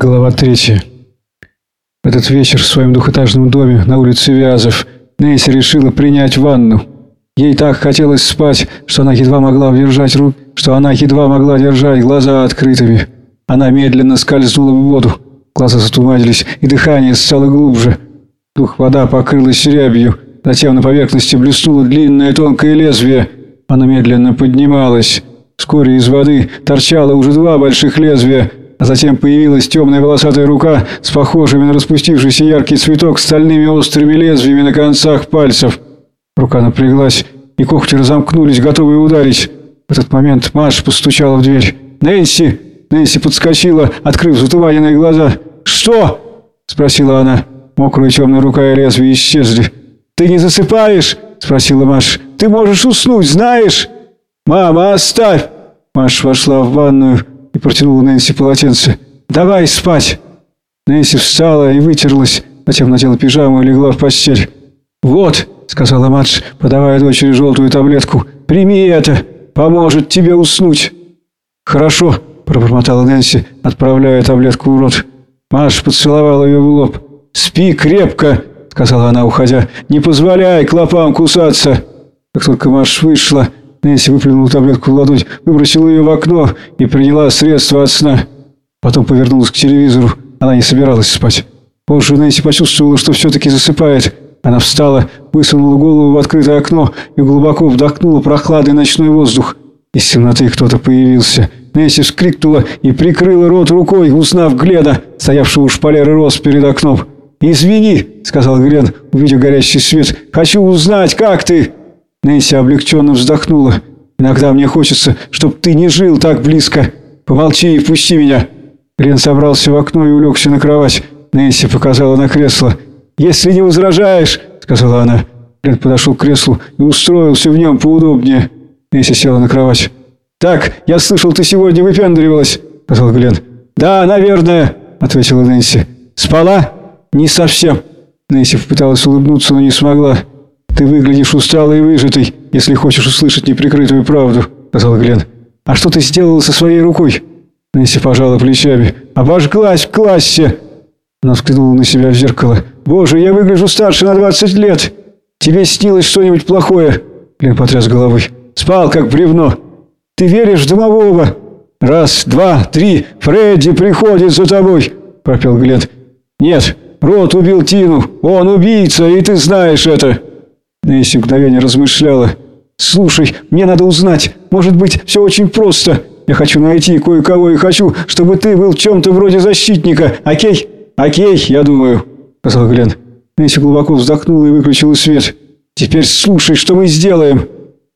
Глава третья. В этот вечер в своем двухэтажном доме на улице Вязов Нэнси решила принять ванну. Ей так хотелось спать, что она едва могла удержать рук, что она едва могла держать глаза открытыми. Она медленно скользнула в воду. Глаза затуманились, и дыхание стало глубже. Дух вода покрылась рябью, затем на поверхности блеснуло длинное тонкое лезвие. Она медленно поднималась. Вскоре из воды торчало уже два больших лезвия, а затем появилась темная волосатая рука с похожими на распустившийся яркий цветок стальными острыми лезвиями на концах пальцев. Рука напряглась, и когти разомкнулись, готовые ударить. В этот момент Маш постучала в дверь. «Нэнси!» Нэнси подскочила, открыв затуманенные глаза. «Что?» – спросила она. Мокрая темная рука и лезвие исчезли. «Ты не засыпаешь?» – спросила Маш. «Ты можешь уснуть, знаешь?» «Мама, оставь!» Маш вошла в ванную и протянула Нэнси полотенце. «Давай спать!» Нэнси встала и вытерлась, затем надела пижаму и легла в постель. «Вот», — сказала Мадж, подавая дочери желтую таблетку, — «прими это, поможет тебе уснуть». «Хорошо», — пробормотала Нэнси, отправляя таблетку в рот. Мадж поцеловала ее в лоб. «Спи крепко», — сказала она, уходя, — «не позволяй клопам кусаться». Как только Мадж вышла, Нэнси выплюнула таблетку в ладонь, выбросила ее в окно и приняла средства от сна. Потом повернулась к телевизору. Она не собиралась спать. Позже Нэнси почувствовала, что все-таки засыпает. Она встала, высунула голову в открытое окно и глубоко вдохнула прохладный ночной воздух. Из темноты кто-то появился. Нэнси вскрикнула и прикрыла рот рукой, узнав Глена, стоявшего у шпалеры роз перед окном. «Извини», — сказал Глен, увидев горящий свет, — «хочу узнать, как ты?» Нэнси облегченно вздохнула. «Иногда мне хочется, чтобы ты не жил так близко. Помолчи и впусти меня». Рен собрался в окно и улегся на кровать. Нэнси показала на кресло. «Если не возражаешь», — сказала она. Рен подошел к креслу и устроился в нем поудобнее. Нэнси села на кровать. «Так, я слышал, ты сегодня выпендривалась», — сказал Глен. «Да, наверное», — ответила Нэнси. «Спала?» «Не совсем». Нэнси попыталась улыбнуться, но не смогла. «Ты выглядишь усталый и выжатый, если хочешь услышать неприкрытую правду», — сказал Глен. «А что ты сделала со своей рукой?» Нэнси пожала плечами. «Обожглась в классе!» Она взглянула на себя в зеркало. «Боже, я выгляжу старше на двадцать лет! Тебе снилось что-нибудь плохое?» Глен потряс головой. «Спал, как бревно!» «Ты веришь в домового?» «Раз, два, три, Фредди приходит за тобой!» Пропел Глен. «Нет, Рот убил Тину, он убийца, и ты знаешь это!» Несси мгновение размышляла. «Слушай, мне надо узнать. Может быть, все очень просто. Я хочу найти кое-кого и хочу, чтобы ты был чем-то вроде защитника. Окей?» «Окей, я думаю», — сказал Глен. Несси глубоко вздохнула и выключила свет. «Теперь слушай, что мы сделаем».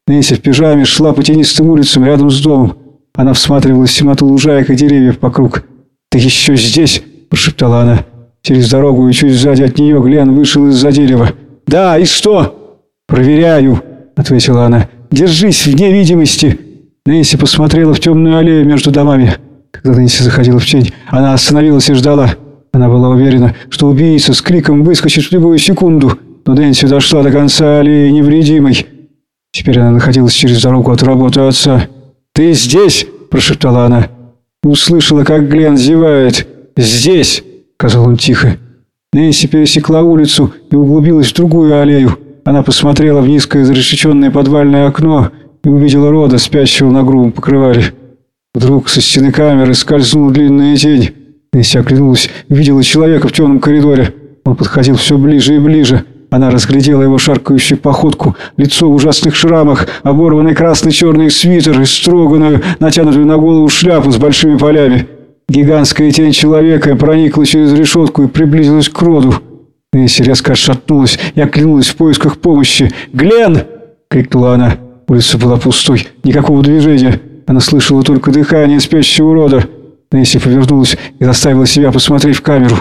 Несси в пижаме шла по тенистым улицам рядом с домом. Она всматривалась в темноту лужаек и деревьев вокруг. «Ты еще здесь?» – прошептала она. Через дорогу и чуть сзади от нее Глен вышел из-за дерева. «Да, и что?» «Проверяю», — ответила она. «Держись вне видимости». Нэнси посмотрела в темную аллею между домами. Когда Нэнси заходила в тень, она остановилась и ждала. Она была уверена, что убийца с криком выскочит в любую секунду, но Нэнси дошла до конца аллеи невредимой. Теперь она находилась через дорогу от работы отца. «Ты здесь?» – прошептала она. Услышала, как Глен зевает. «Здесь!» – сказал он тихо. Нэнси пересекла улицу и углубилась в другую аллею. Она посмотрела в низкое зарешеченное подвальное окно и увидела Рода, спящего на грубом покрывале. Вдруг со стены камеры скользнула длинная тень. Несси оглянулась, видела человека в темном коридоре. Он подходил все ближе и ближе. Она разглядела его шаркающую походку, лицо в ужасных шрамах, оборванный красный-черный свитер и строганную, натянутую на голову шляпу с большими полями. Гигантская тень человека проникла через решетку и приблизилась к Роду. Несси резко отшатнулась и оглянулась в поисках помощи. «Глен!» — крикнула она. Улица была пустой, никакого движения. Она слышала только дыхание спящего рода. Несси повернулась и заставила себя посмотреть в камеру.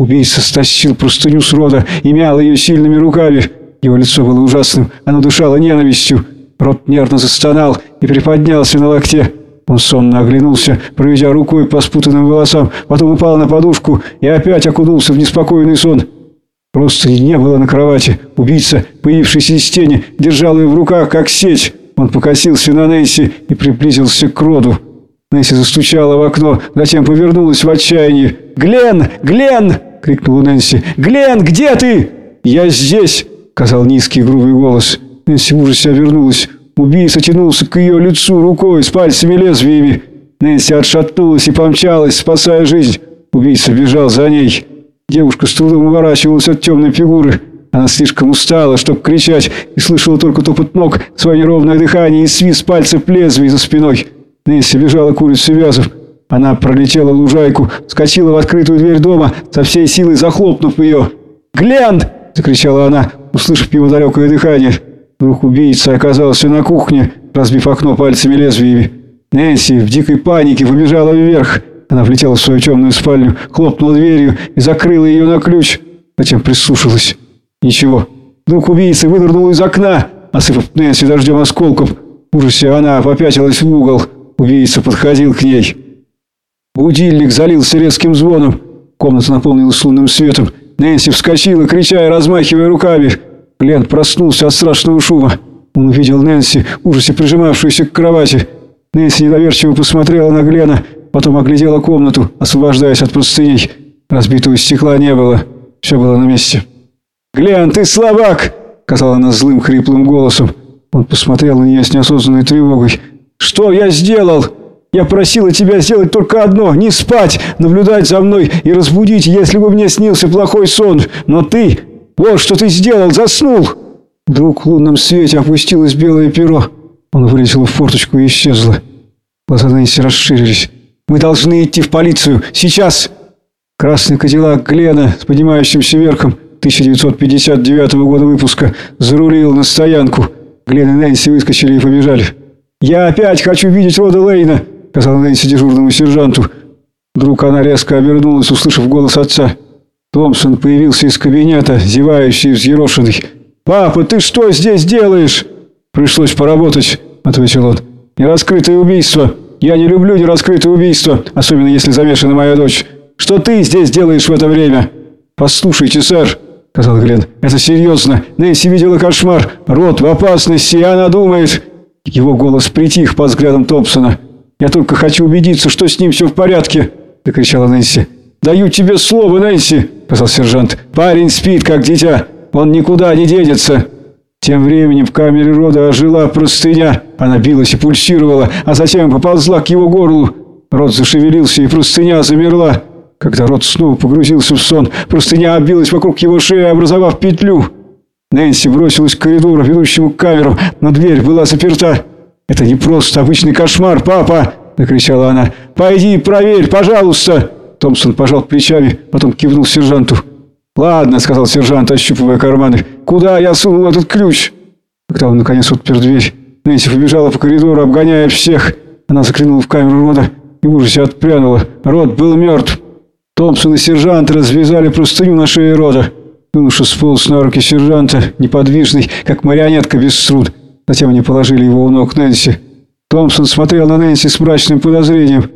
Убийца стащил простыню с рода и мял ее сильными руками. Его лицо было ужасным, оно дышало ненавистью. Рот нервно застонал и приподнялся на локте. Он сонно оглянулся, проведя рукой по спутанным волосам, потом упал на подушку и опять окунулся в неспокойный сон. Просто не было на кровати. Убийца, появившийся из тени, держал ее в руках, как сеть. Он покосился на Нэнси и приблизился к Роду. Нэнси застучала в окно, затем повернулась в отчаянии. «Глен! Глен!» — крикнула Нэнси. «Глен, где ты?» «Я здесь!» — сказал низкий грубый голос. Нэнси в ужасе обернулась. Убийца тянулся к ее лицу рукой с пальцами лезвиями. Нэнси отшатнулась и помчалась, спасая жизнь. Убийца бежал за ней. Девушка с трудом уворачивалась от темной фигуры. Она слишком устала, чтобы кричать, и слышала только топот ног, свое неровное дыхание и свист пальцев лезвий за спиной. Нэнси бежала к улице Вязов. Она пролетела лужайку, скочила в открытую дверь дома, со всей силой захлопнув ее. «Глен!» – закричала она, услышав его далекое дыхание. Вдруг убийца оказался на кухне, разбив окно пальцами лезвиями. Нэнси в дикой панике побежала вверх. Она влетела в свою темную спальню, хлопнула дверью и закрыла ее на ключ. Затем прислушалась. Ничего. Вдруг убийца вынырнул из окна, осыпав Нэнси дождем осколков. В ужасе она попятилась в угол. Убийца подходил к ней. Будильник залился резким звоном. Комната наполнилась лунным светом. Нэнси вскочила, крича и размахивая руками. Глен проснулся от страшного шума. Он увидел Нэнси, ужасе прижимавшуюся к кровати. Нэнси недоверчиво посмотрела на Глена, потом оглядела комнату, освобождаясь от простыней. Разбитого стекла не было. Все было на месте. «Глен, ты слабак!» — сказала она злым хриплым голосом. Он посмотрел на нее с неосознанной тревогой. «Что я сделал? Я просила тебя сделать только одно — не спать, наблюдать за мной и разбудить, если бы мне снился плохой сон. Но ты... Вот что ты сделал, заснул!» Вдруг в лунном свете опустилось белое перо. Он вылетел в форточку и исчезло. Глаза Нэнси расширились. «Мы должны идти в полицию! Сейчас!» Красный кадиллак Глена с поднимающимся верхом 1959 года выпуска зарулил на стоянку. Глен и Нэнси выскочили и побежали. «Я опять хочу видеть Рода Лейна!» — сказал Нэнси дежурному сержанту. Вдруг она резко обернулась, услышав голос отца. Томпсон появился из кабинета, зевающий и взъерошенный. «Папа, ты что здесь делаешь?» «Пришлось поработать», — ответил он. «Нераскрытое убийство. Я не люблю нераскрытое убийство, особенно если замешана моя дочь. Что ты здесь делаешь в это время?» «Послушайте, сэр», — сказал Глен, — «это серьезно. Нэнси видела кошмар. Рот в опасности, и она думает...» Его голос притих под взглядом Томпсона. «Я только хочу убедиться, что с ним все в порядке», — закричала Нэнси. «Даю тебе слово, Нэнси», — сказал сержант. «Парень спит, как дитя. Он никуда не денется». Тем временем в камере рода ожила простыня. Она билась и пульсировала, а затем поползла к его горлу. Рот зашевелился, и простыня замерла. Когда рот снова погрузился в сон, простыня обилась вокруг его шеи, образовав петлю. Нэнси бросилась к коридору, ведущему к камерам, но дверь была заперта. «Это не просто обычный кошмар, папа!» – закричала она. «Пойди проверь, пожалуйста!» Томпсон пожал плечами, потом кивнул сержанту. «Ладно», — сказал сержант, ощупывая карманы. «Куда я сунул этот ключ?» Когда он наконец отпер дверь, Нэнси побежала по коридору, обгоняя всех. Она заглянула в камеру Рода и в ужасе отпрянула. Род был мертв. Томпсон и сержант развязали простыню на шее Рода. Юноша сполз на руки сержанта, неподвижный, как марионетка без труд. Затем они положили его у ног Нэнси. Томпсон смотрел на Нэнси с мрачным подозрением.